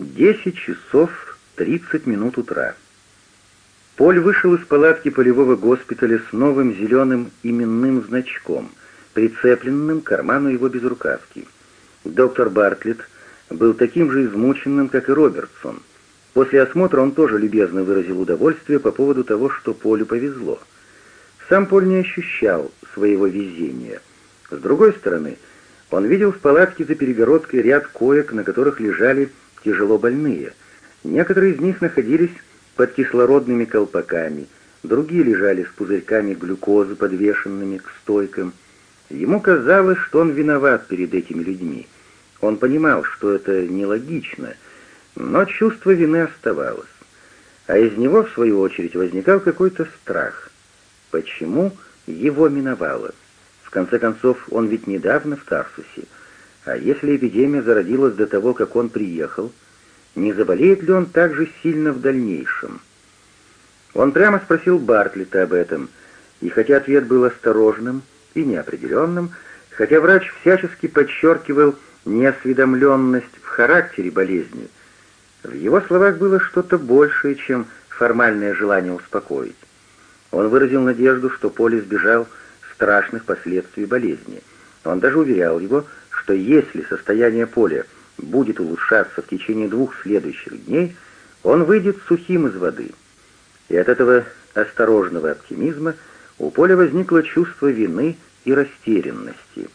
Десять часов тридцать минут утра. Поль вышел из палатки полевого госпиталя с новым зеленым именным значком, прицепленным к карману его безрукавки. Доктор Бартлетт был таким же измученным, как и Робертсон. После осмотра он тоже любезно выразил удовольствие по поводу того, что Полю повезло. Сам Поль не ощущал своего везения. С другой стороны, он видел в палатке за перегородкой ряд коек, на которых лежали тяжело больные. Некоторые из них находились под кислородными колпаками, другие лежали с пузырьками глюкозы, подвешенными к стойкам. Ему казалось, что он виноват перед этими людьми. Он понимал, что это нелогично, но чувство вины оставалось. А из него, в свою очередь, возникал какой-то страх. Почему его миновало? В конце концов, он ведь недавно в Тарсусе. А если эпидемия зародилась до того, как он приехал, не заболеет ли он так же сильно в дальнейшем. Он прямо спросил Бартлета об этом, и хотя ответ был осторожным и неопределенным, хотя врач всячески подчеркивал неосведомленность в характере болезни, в его словах было что-то большее, чем формальное желание успокоить. Он выразил надежду, что Поле избежал страшных последствий болезни. Он даже уверял его, что если состояние Поля – будет улучшаться в течение двух следующих дней, он выйдет сухим из воды. И от этого осторожного оптимизма у Поля возникло чувство вины и растерянности.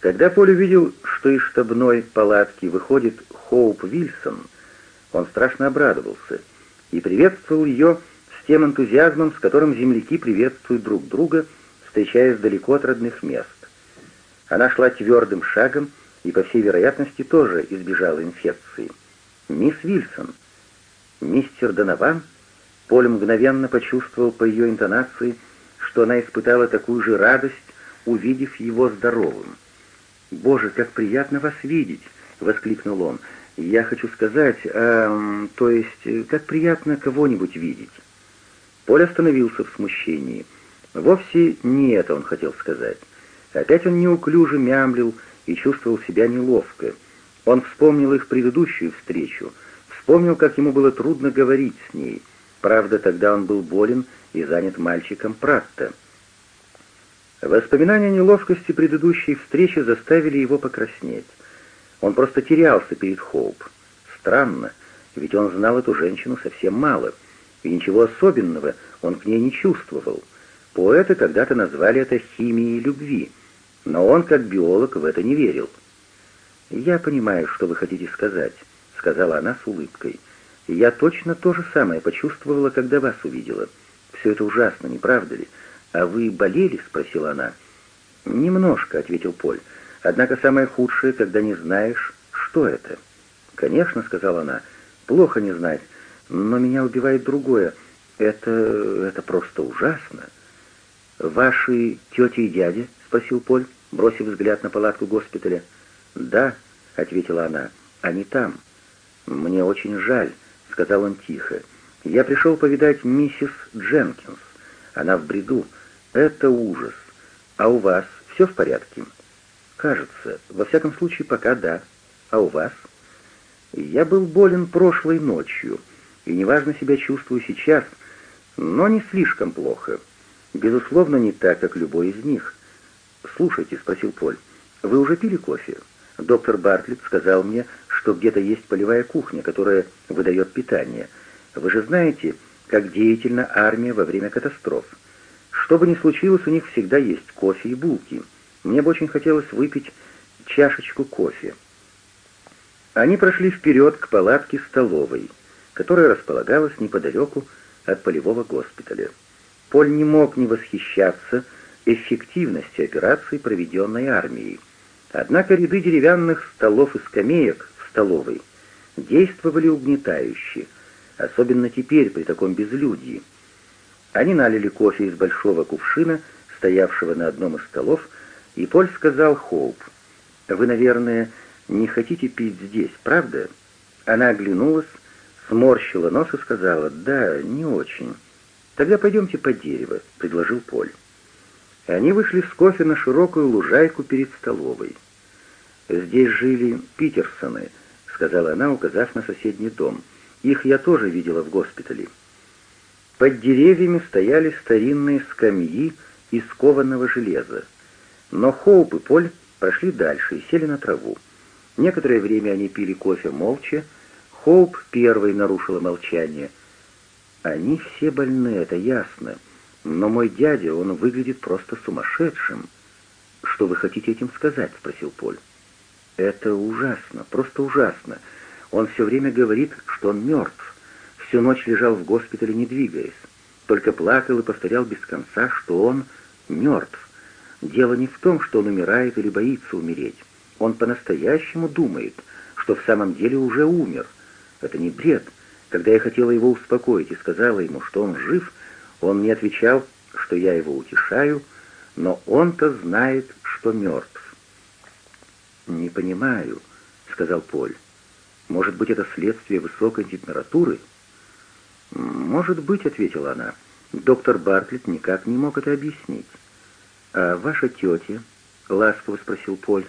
Когда Поль увидел, что из штабной палатки выходит Хоуп Вильсон, он страшно обрадовался и приветствовал ее с тем энтузиазмом, с которым земляки приветствуют друг друга, встречаясь далеко от родных мест. Она шла твердым шагом, и, по всей вероятности, тоже избежала инфекции. Мисс Вильсон. Мистер Донован. Поль мгновенно почувствовал по ее интонации, что она испытала такую же радость, увидев его здоровым. «Боже, как приятно вас видеть!» — воскликнул он. «Я хочу сказать, э, то есть, как приятно кого-нибудь видеть». Поль остановился в смущении. Вовсе не это он хотел сказать. Опять он неуклюже мямлил, и чувствовал себя неловко. Он вспомнил их предыдущую встречу, вспомнил, как ему было трудно говорить с ней. Правда, тогда он был болен и занят мальчиком Пратта. Воспоминания неловкости предыдущей встречи заставили его покраснеть. Он просто терялся перед Хоуп. Странно, ведь он знал эту женщину совсем мало, и ничего особенного он к ней не чувствовал. Поэты когда-то назвали это химией любви — но он, как биолог, в это не верил. «Я понимаю, что вы хотите сказать», — сказала она с улыбкой. «Я точно то же самое почувствовала, когда вас увидела. Все это ужасно, не правда ли? А вы болели?» — спросила она. «Немножко», — ответил Поль. «Однако самое худшее, когда не знаешь, что это». «Конечно», — сказала она, — «плохо не знать, но меня убивает другое. Это... это просто ужасно». «Ваши тети и дядя?» спросил Поль, бросив взгляд на палатку госпиталя. «Да», — ответила она, — «они там». «Мне очень жаль», — сказал он тихо. «Я пришел повидать миссис Дженкинс. Она в бреду. Это ужас. А у вас все в порядке?» «Кажется. Во всяком случае, пока да. А у вас?» «Я был болен прошлой ночью, и неважно себя чувствую сейчас, но не слишком плохо. Безусловно, не так, как любой из них. «Слушайте», — спросил Поль, — «вы уже пили кофе?» Доктор Бартлетт сказал мне, что где-то есть полевая кухня, которая выдает питание. Вы же знаете, как деятельна армия во время катастроф. Что бы ни случилось, у них всегда есть кофе и булки. Мне бы очень хотелось выпить чашечку кофе. Они прошли вперед к палатке столовой, которая располагалась неподалеку от полевого госпиталя. Поль не мог не восхищаться, эффективности операции проведенной армией. Однако ряды деревянных столов и скамеек в столовой действовали угнетающе, особенно теперь при таком безлюдии. Они налили кофе из большого кувшина, стоявшего на одном из столов, и Поль сказал Хоуп, «Вы, наверное, не хотите пить здесь, правда?» Она оглянулась, сморщила нос и сказала, «Да, не очень». «Тогда пойдемте под дерево», — предложил Поль и они вышли с кофе на широкую лужайку перед столовой. «Здесь жили Питерсоны», — сказала она, указав на соседний дом. «Их я тоже видела в госпитале». Под деревьями стояли старинные скамьи из кованого железа. Но Хоуп и Поль прошли дальше и сели на траву. Некоторое время они пили кофе молча. Хоуп первый нарушила молчание. «Они все больны, это ясно. Но мой дядя, он выглядит просто сумасшедшим. Что вы хотите этим сказать? спросил Поль. Это ужасно, просто ужасно. Он все время говорит, что он мертв. Всю ночь лежал в госпитале, не двигаясь. Только плакал и повторял без конца, что он мертв. Дело не в том, что он умирает или боится умереть. Он по-настоящему думает, что в самом деле уже умер. Это не бред. Когда я хотела его успокоить и сказала ему, что он жив, он мне отвечал, что я его утешаю, но он-то знает, что мертв. «Не понимаю», — сказал Поль. «Может быть, это следствие высокой температуры?» «Может быть», — ответила она. Доктор Бартлетт никак не мог это объяснить. «А ваша тетя?» — ласково спросил Поль.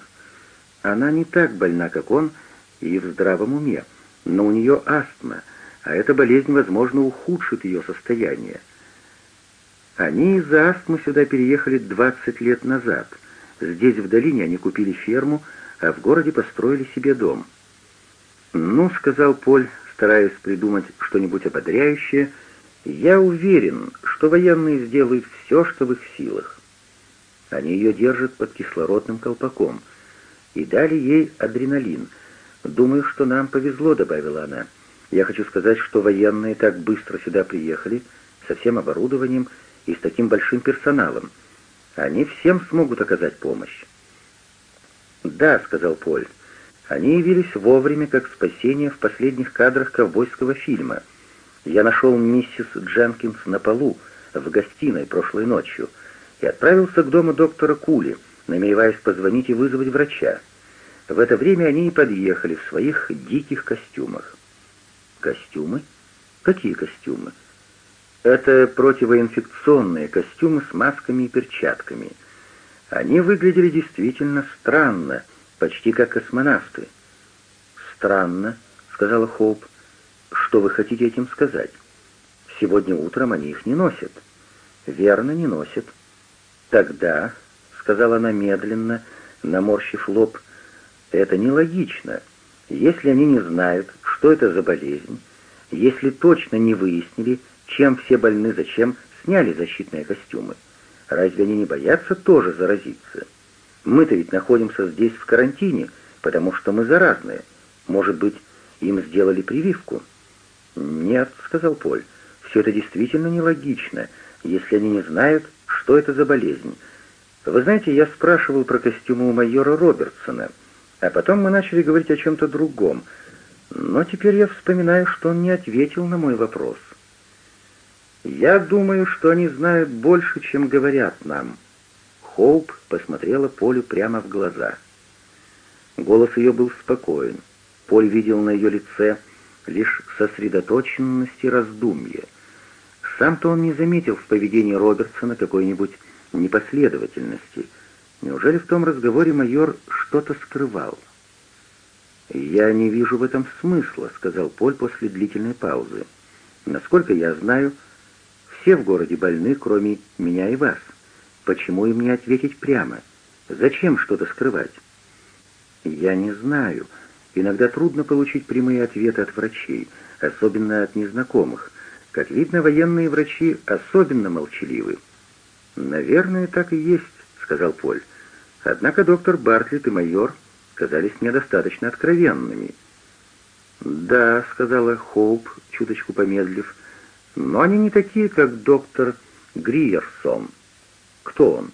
«Она не так больна, как он, и в здравом уме, но у нее астма, а эта болезнь, возможно, ухудшит ее состояние. Они из Астмы сюда переехали 20 лет назад. Здесь, в долине, они купили ферму, а в городе построили себе дом. «Ну», — сказал Поль, стараясь придумать что-нибудь ободряющее, — «я уверен, что военные сделают все, что в их силах». Они ее держат под кислородным колпаком и дали ей адреналин. «Думаю, что нам повезло», — добавила она. «Я хочу сказать, что военные так быстро сюда приехали, со всем оборудованием, — и с таким большим персоналом. Они всем смогут оказать помощь. «Да», — сказал Поль, — «они явились вовремя, как спасение в последних кадрах ковбойского фильма. Я нашел миссис Дженкинс на полу, в гостиной прошлой ночью, и отправился к дому доктора Кули, намереваясь позвонить и вызвать врача. В это время они и подъехали в своих диких костюмах». «Костюмы? Какие костюмы?» Это противоинфекционные костюмы с масками и перчатками. Они выглядели действительно странно, почти как космонавты. «Странно», — сказала Хоуп. «Что вы хотите этим сказать? Сегодня утром они их не носят». «Верно, не носят». «Тогда», — сказала она медленно, наморщив лоб, — «это нелогично. Если они не знают, что это за болезнь, если точно не выяснили, — чем все больны, зачем сняли защитные костюмы. Разве они не боятся тоже заразиться? Мы-то ведь находимся здесь в карантине, потому что мы заразные. Может быть, им сделали прививку? Нет, сказал Поль, все это действительно нелогично, если они не знают, что это за болезнь. Вы знаете, я спрашивал про костюмы у майора Робертсона, а потом мы начали говорить о чем-то другом, но теперь я вспоминаю, что он не ответил на мой вопрос. «Я думаю, что они знают больше, чем говорят нам». Хоуп посмотрела Полю прямо в глаза. Голос ее был спокоен. Поль видел на ее лице лишь сосредоточенность и раздумье. Сам-то он не заметил в поведении Робертсона какой-нибудь непоследовательности. Неужели в том разговоре майор что-то скрывал? «Я не вижу в этом смысла», — сказал Поль после длительной паузы. «Насколько я знаю, все в городе больны, кроме меня и вас. Почему им не ответить прямо? Зачем что-то скрывать? Я не знаю. Иногда трудно получить прямые ответы от врачей, особенно от незнакомых. Как видно, военные врачи особенно молчаливы. «Наверное, так и есть», — сказал Поль. «Однако доктор Бартлетт и майор казались мне достаточно откровенными». «Да», — сказала Хоуп, чуточку помедлив, но они не такие, как доктор Гриерсон. Кто он?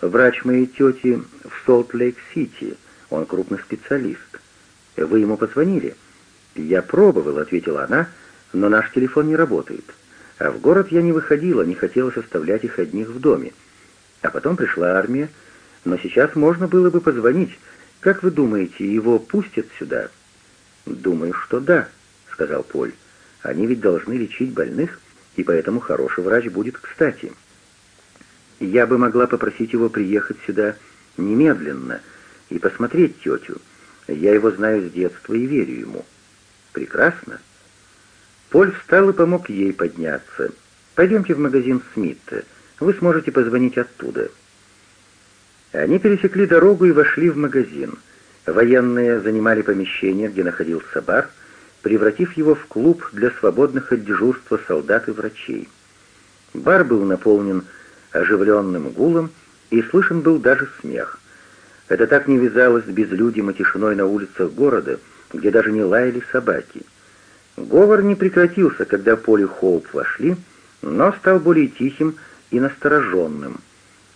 Врач моей тети в Солт-Лейк-Сити. Он крупный специалист. Вы ему позвонили? Я пробовал, ответила она, но наш телефон не работает. А в город я не выходила, не хотелось оставлять их одних в доме. А потом пришла армия, но сейчас можно было бы позвонить. Как вы думаете, его пустят сюда? Думаю, что да, сказал Поль. Они ведь должны лечить больных, и поэтому хороший врач будет кстати. Я бы могла попросить его приехать сюда немедленно и посмотреть тетю. Я его знаю с детства и верю ему. Прекрасно. Поль встал и помог ей подняться. Пойдемте в магазин Смитта. Вы сможете позвонить оттуда. Они пересекли дорогу и вошли в магазин. Военные занимали помещение, где находился бар, превратив его в клуб для свободных от дежурства солдат и врачей. Бар был наполнен оживленным гулом, и слышен был даже смех. Это так не вязалось с безлюдьем и тишиной на улицах города, где даже не лаяли собаки. Говор не прекратился, когда Поли Хоуп вошли, но стал более тихим и настороженным.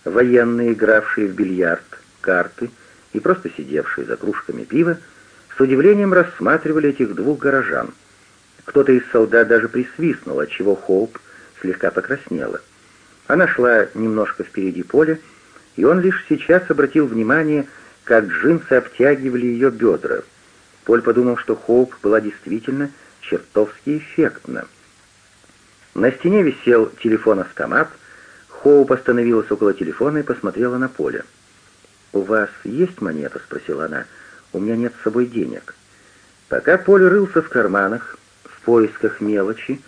Военные, игравшие в бильярд, карты и просто сидевшие за кружками пива, с удивлением рассматривали этих двух горожан. Кто-то из солдат даже присвистнул, отчего Хоуп слегка покраснела. Она шла немножко впереди поля, и он лишь сейчас обратил внимание, как джинсы обтягивали ее бедра. Поль подумал, что Хоуп была действительно чертовски эффектна. На стене висел телефон-автомат. Хоуп остановилась около телефона и посмотрела на поле. «У вас есть монета?» — спросила она. — у меня нет с собой денег. Пока Поле рылся в карманах, в поисках мелочи,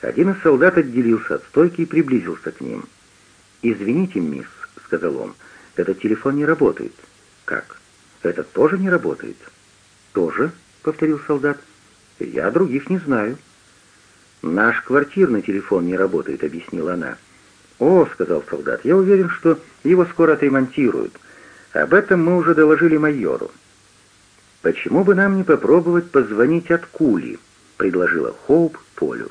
один из солдат отделился от стойки и приблизился к ним. «Извините, мисс», — сказал он, — «этот телефон не работает». «Как? Этот тоже не работает?» «Тоже?» — повторил солдат. «Я других не знаю». «Наш квартирный телефон не работает», — объяснила она. «О», — сказал солдат, — «я уверен, что его скоро отремонтируют. Об этом мы уже доложили майору. «Почему бы нам не попробовать позвонить от Кули?» — предложила Хоуп Полю.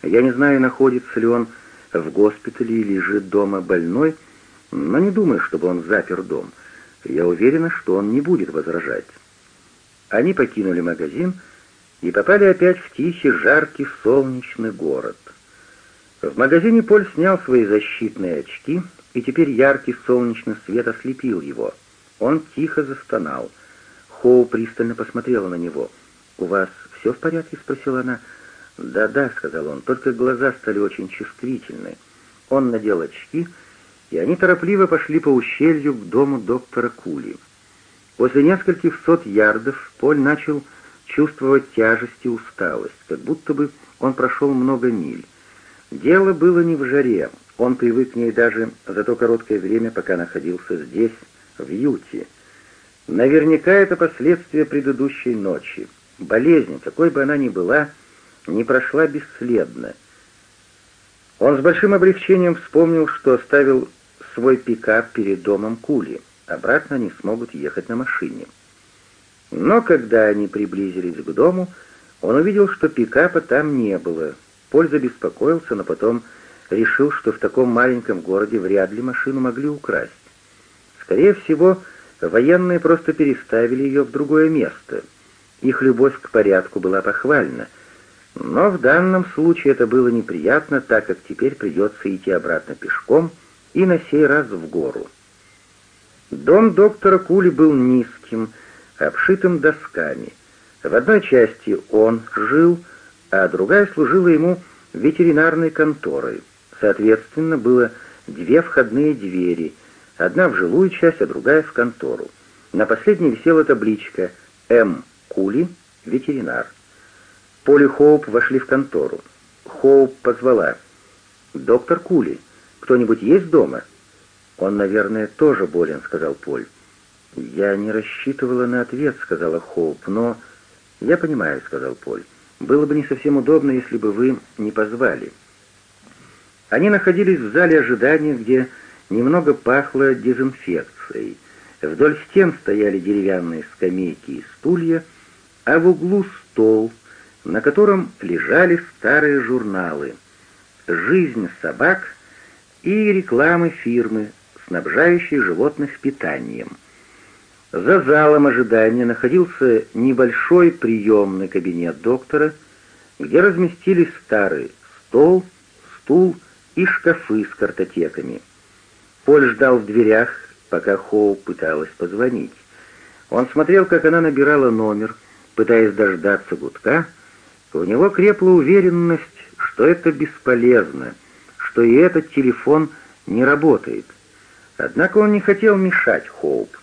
«Я не знаю, находится ли он в госпитале или лежит дома больной, но не думаю, чтобы он запер дом. Я уверена, что он не будет возражать». Они покинули магазин и попали опять в тихий, жаркий, солнечный город. В магазине Поль снял свои защитные очки, и теперь яркий солнечный свет ослепил его. Он тихо застонал — Хоу пристально посмотрела на него. «У вас все в порядке?» — спросила она. «Да-да», — сказал он, — «только глаза стали очень чувствительны». Он надел очки, и они торопливо пошли по ущелью к дому доктора Кули. После нескольких сот ярдов Поль начал чувствовать тяжесть и усталость, как будто бы он прошел много миль. Дело было не в жаре, он привык к ней даже за то короткое время, пока находился здесь, в Юте — Наверняка это последствия предыдущей ночи. Болезнь, какой бы она ни была, не прошла бесследно. Он с большим облегчением вспомнил, что оставил свой пикап перед домом Кули. Обратно они смогут ехать на машине. Но когда они приблизились к дому, он увидел, что пикапа там не было. Польза беспокоился, но потом решил, что в таком маленьком городе вряд ли машину могли украсть. Скорее всего, Военные просто переставили ее в другое место. Их любовь к порядку была похвальна. Но в данном случае это было неприятно, так как теперь придется идти обратно пешком и на сей раз в гору. Дом доктора Кули был низким, обшитым досками. В одной части он жил, а другая служила ему ветеринарной конторой. Соответственно, было две входные двери — Одна в жилую часть, а другая в контору. На последней висела табличка «М. Кули, ветеринар». Поли Хоуп вошли в контору. Хоуп позвала. «Доктор Кули, кто-нибудь есть дома?» «Он, наверное, тоже болен», — сказал Поль. «Я не рассчитывала на ответ», — сказала Хоуп, — «но...» «Я понимаю», — сказал Поль. «Было бы не совсем удобно, если бы вы не позвали». Они находились в зале ожидания, где немного пахло дезинфекцией. Вдоль стен стояли деревянные скамейки и стулья, а в углу стол, на котором лежали старые журналы «Жизнь собак» и рекламы фирмы, снабжающей животных питанием. За залом ожидания находился небольшой приемный кабинет доктора, где разместились старый стол, стул и шкафы с картотеками – Поль ждал в дверях, пока Хоу пыталась позвонить. Он смотрел, как она набирала номер, пытаясь дождаться гудка. У него крепла уверенность, что это бесполезно, что и этот телефон не работает. Однако он не хотел мешать Хоуп.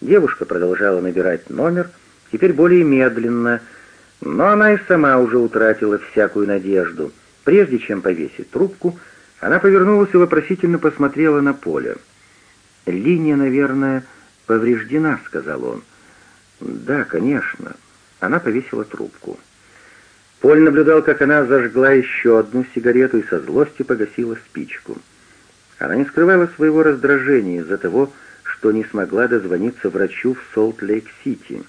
Девушка продолжала набирать номер, теперь более медленно, но она и сама уже утратила всякую надежду. Прежде чем повесить трубку, она повернулась и вопросительно посмотрела на поле. «Линия, наверное, повреждена», — сказал он. «Да, конечно». Она повесила трубку. Поль наблюдал, как она зажгла еще одну сигарету и со злости погасила спичку. Она не скрывала своего раздражения из-за того, что не смогла дозвониться врачу в Солт-Лейк-Сити.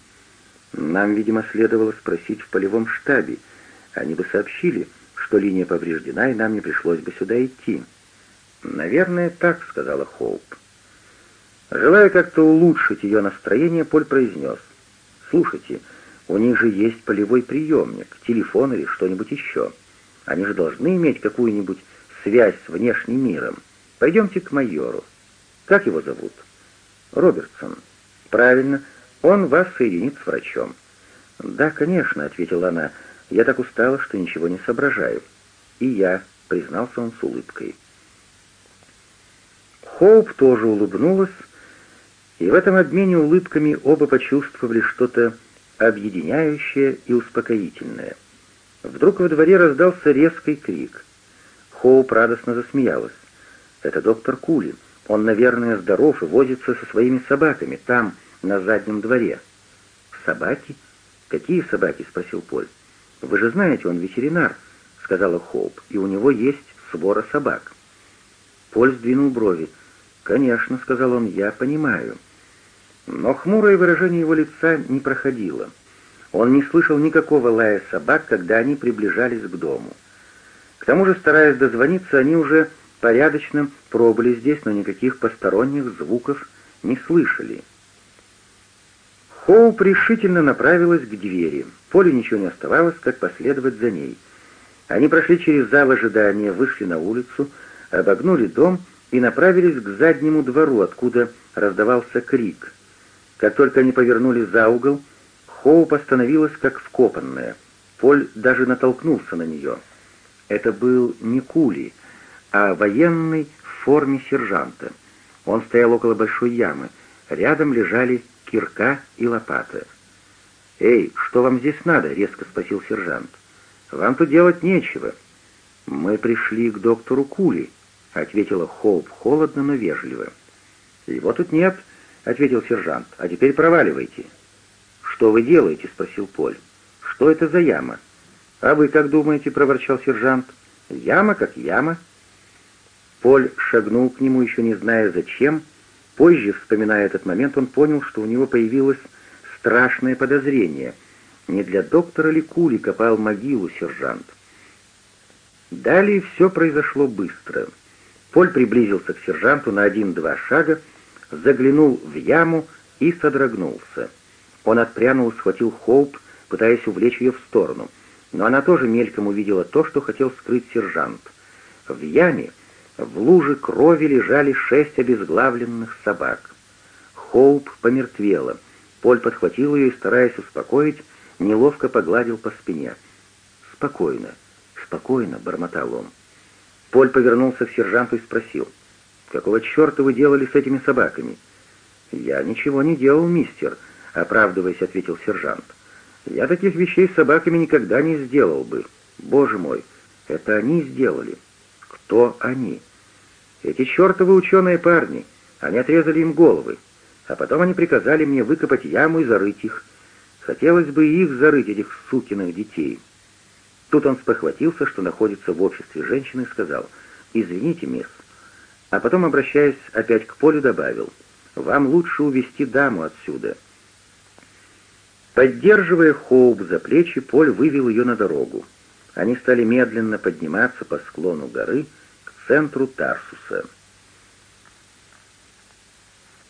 Нам, видимо, следовало спросить в полевом штабе. Они бы сообщили, — что линия повреждена, и нам не пришлось бы сюда идти». «Наверное, так», — сказала Хоуп. Желая как-то улучшить ее настроение, Поль произнес. «Слушайте, у них же есть полевой приемник, телефон или что-нибудь еще. Они же должны иметь какую-нибудь связь с внешним миром. Пойдемте к майору. Как его зовут?» «Робертсон». «Правильно, он вас соединит с врачом». «Да, конечно», — ответила она, — я так устала, что ничего не соображаю. И я, признался он с улыбкой. Хоуп тоже улыбнулась, и в этом обмене улыбками оба почувствовали что-то объединяющее и успокоительное. Вдруг во дворе раздался резкий крик. Хоуп радостно засмеялась. «Это доктор Кули. Он, наверное, здоров и возится со своими собаками там, на заднем дворе». «Собаки? Какие собаки?» — спросил Поль. «Вы же знаете, он ветеринар», — сказала Хоуп, — «и у него есть свора собак». Поль сдвинул брови. «Конечно», — сказал он, — «я понимаю». Но хмурое выражение его лица не проходило. Он не слышал никакого лая собак, когда они приближались к дому. К тому же, стараясь дозвониться, они уже порядочно пробыли здесь, но никаких посторонних звуков не слышали. Хоуп решительно направилась к двери. Поле ничего не оставалось, как последовать за ней. Они прошли через зал ожидания, вышли на улицу, обогнули дом и направились к заднему двору, откуда раздавался крик. Как только они повернули за угол, Хоуп остановилась как вкопанная. Поль даже натолкнулся на нее. Это был не кули, а военный в форме сержанта. Он стоял около большой ямы. Рядом лежали кирка и лопата. «Эй, что вам здесь надо?» — резко спросил сержант. «Вам тут делать нечего». «Мы пришли к доктору Кули», — ответила Хоуп холодно, но вежливо. «Его тут нет», — ответил сержант. «А теперь проваливайте». «Что вы делаете?» — спросил Поль. «Что это за яма?» «А вы как думаете?» — проворчал сержант. «Яма как яма». Поль шагнул к нему, еще не зная зачем, Позже, вспоминая этот момент, он понял, что у него появилось страшное подозрение. Не для доктора ли Кули копал могилу сержант? Далее все произошло быстро. Поль приблизился к сержанту на один-два шага, заглянул в яму и содрогнулся. Он отпрянул, схватил Хоуп, пытаясь увлечь ее в сторону. Но она тоже мельком увидела то, что хотел скрыть сержант. В яме в луже крови лежали шесть обезглавленных собак. Хоуп помертвела. Поль подхватил ее и, стараясь успокоить, неловко погладил по спине. «Спокойно, спокойно», — бормотал он. Поль повернулся к сержанту и спросил. «Какого черта вы делали с этими собаками?» «Я ничего не делал, мистер», — оправдываясь, ответил сержант. «Я таких вещей с собаками никогда не сделал бы. Боже мой, это они сделали». «Кто они?» Эти чертовы ученые парни, они отрезали им головы, а потом они приказали мне выкопать яму и зарыть их. Хотелось бы их зарыть, этих сукиных детей. Тут он спохватился, что находится в обществе женщины, и сказал «Извините, мисс». А потом, обращаясь опять к Полю, добавил «Вам лучше увести даму отсюда». Поддерживая Хоуп за плечи, Поль вывел ее на дорогу. Они стали медленно подниматься по склону горы, центру Тарсуса —